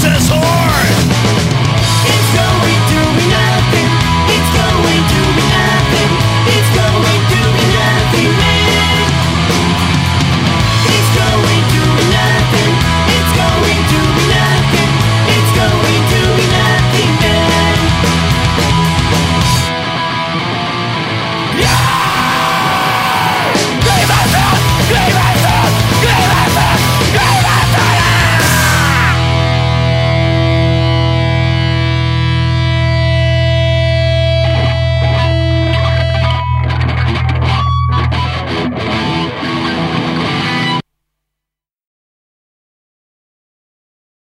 Jesus. Oh.